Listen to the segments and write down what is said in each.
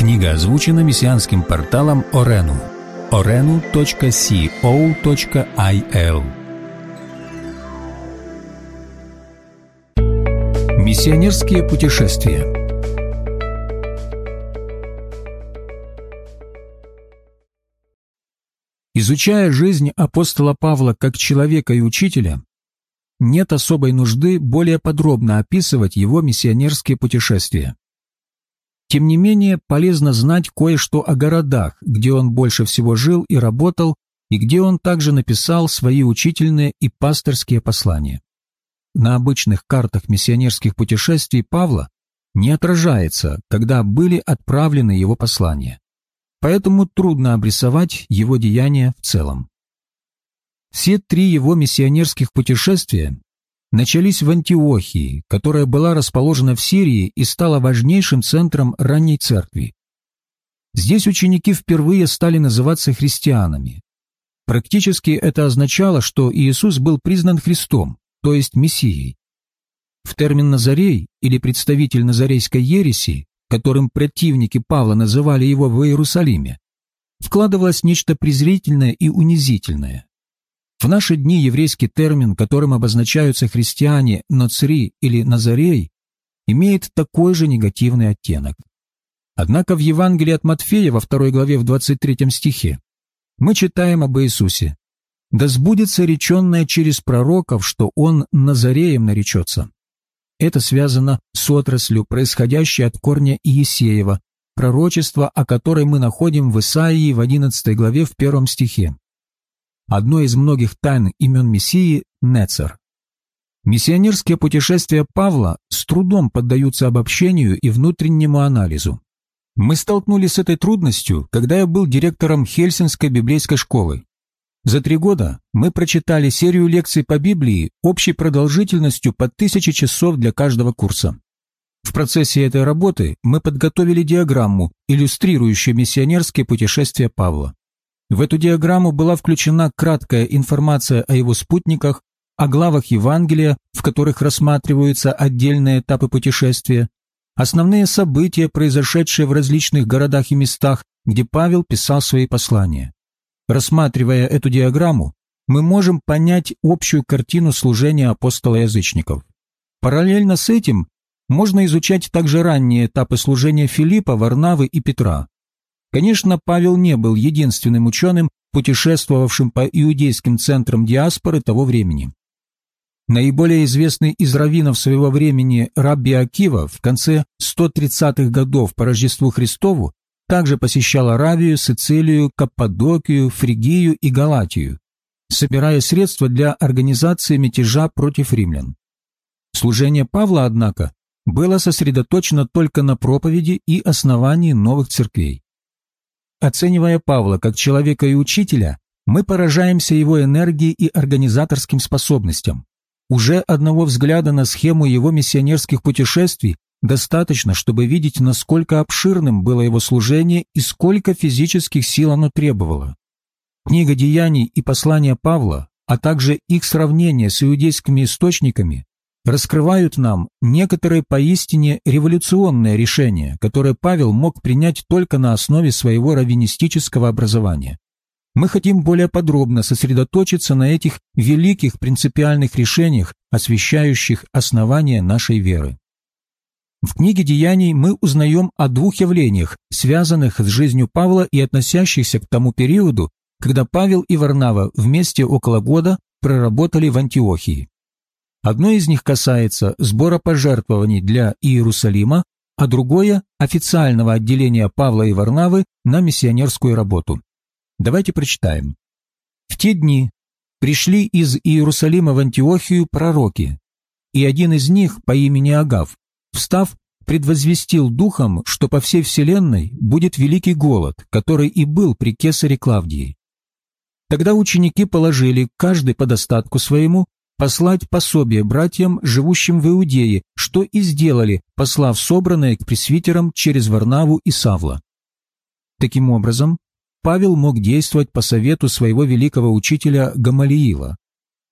Книга озвучена мессианским порталом Орену. orenu.co.il Миссионерские путешествия Изучая жизнь апостола Павла как человека и учителя, нет особой нужды более подробно описывать его миссионерские путешествия. Тем не менее, полезно знать кое-что о городах, где он больше всего жил и работал, и где он также написал свои учительные и пасторские послания. На обычных картах миссионерских путешествий Павла не отражается, когда были отправлены его послания. Поэтому трудно обрисовать его деяния в целом. Все три его миссионерских путешествия начались в Антиохии, которая была расположена в Сирии и стала важнейшим центром ранней церкви. Здесь ученики впервые стали называться христианами. Практически это означало, что Иисус был признан Христом, то есть Мессией. В термин «назарей» или представитель назарейской ереси, которым противники Павла называли его в Иерусалиме, вкладывалось нечто презрительное и унизительное. В наши дни еврейский термин, которым обозначаются христиане «ноцри» или «назарей», имеет такой же негативный оттенок. Однако в Евангелии от Матфея во второй главе в 23 стихе мы читаем об Иисусе. «Да сбудется реченное через пророков, что Он Назареем наречется». Это связано с отраслью, происходящей от корня Иесеева, пророчество, о которой мы находим в Исаии в 11 главе в первом стихе. Одно из многих тайн имен Мессии – Нецер. Миссионерские путешествия Павла с трудом поддаются обобщению и внутреннему анализу. Мы столкнулись с этой трудностью, когда я был директором Хельсинской библейской школы. За три года мы прочитали серию лекций по Библии общей продолжительностью по тысяче часов для каждого курса. В процессе этой работы мы подготовили диаграмму, иллюстрирующую миссионерские путешествия Павла. В эту диаграмму была включена краткая информация о его спутниках, о главах Евангелия, в которых рассматриваются отдельные этапы путешествия, основные события, произошедшие в различных городах и местах, где Павел писал свои послания. Рассматривая эту диаграмму, мы можем понять общую картину служения апостола-язычников. Параллельно с этим можно изучать также ранние этапы служения Филиппа, Варнавы и Петра. Конечно, Павел не был единственным ученым, путешествовавшим по иудейским центрам диаспоры того времени. Наиболее известный из раввинов своего времени Рабби Акива в конце 130-х годов по Рождеству Христову также посещал Аравию, Сицилию, Каппадокию, Фригию и Галатию, собирая средства для организации мятежа против римлян. Служение Павла, однако, было сосредоточено только на проповеди и основании новых церквей. Оценивая Павла как человека и учителя, мы поражаемся его энергией и организаторским способностям. Уже одного взгляда на схему его миссионерских путешествий достаточно, чтобы видеть, насколько обширным было его служение и сколько физических сил оно требовало. Книга деяний и послания Павла, а также их сравнение с иудейскими источниками, раскрывают нам некоторые поистине революционные решения, которые Павел мог принять только на основе своего раввинистического образования. Мы хотим более подробно сосредоточиться на этих великих принципиальных решениях, освещающих основания нашей веры. В книге «Деяний» мы узнаем о двух явлениях, связанных с жизнью Павла и относящихся к тому периоду, когда Павел и Варнава вместе около года проработали в Антиохии. Одно из них касается сбора пожертвований для Иерусалима, а другое – официального отделения Павла и Варнавы на миссионерскую работу. Давайте прочитаем. В те дни пришли из Иерусалима в Антиохию пророки, и один из них по имени Агав, встав, предвозвестил духом, что по всей вселенной будет великий голод, который и был при кесаре Клавдии. Тогда ученики положили каждый по достатку своему послать пособие братьям, живущим в Иудее, что и сделали, послав собранное к пресвитерам через Варнаву и Савла. Таким образом, Павел мог действовать по совету своего великого учителя Гамалиила.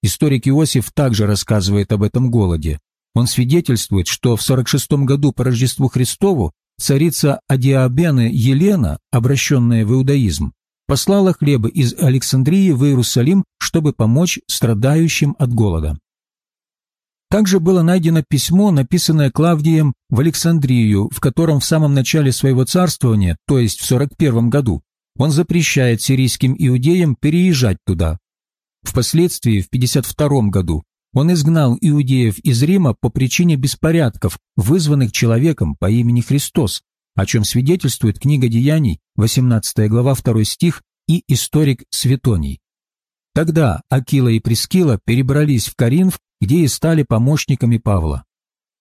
Историк Иосиф также рассказывает об этом голоде. Он свидетельствует, что в 46 году по Рождеству Христову царица Адиабены Елена, обращенная в иудаизм, послала хлебы из Александрии в Иерусалим, чтобы помочь страдающим от голода. Также было найдено письмо, написанное Клавдием в Александрию, в котором в самом начале своего царствования, то есть в 41 году, он запрещает сирийским иудеям переезжать туда. Впоследствии, в 52 году, он изгнал иудеев из Рима по причине беспорядков, вызванных человеком по имени Христос, о чем свидетельствует книга Деяний, 18 глава 2 стих и историк Светоний. Тогда Акила и Прескила перебрались в Коринф, где и стали помощниками Павла.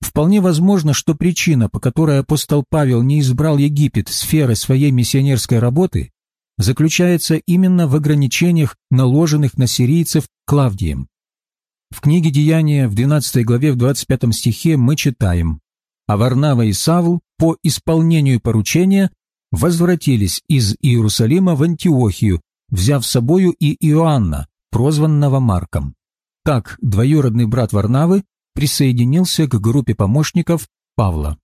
Вполне возможно, что причина, по которой апостол Павел не избрал Египет сферой своей миссионерской работы, заключается именно в ограничениях, наложенных на сирийцев Клавдием. В книге «Деяния» в 12 главе в 25 стихе мы читаем «А Варнава и Савл по исполнению поручения возвратились из Иерусалима в Антиохию, взяв с собою и Иоанна, прозванного Марком». Так двоюродный брат Варнавы присоединился к группе помощников Павла.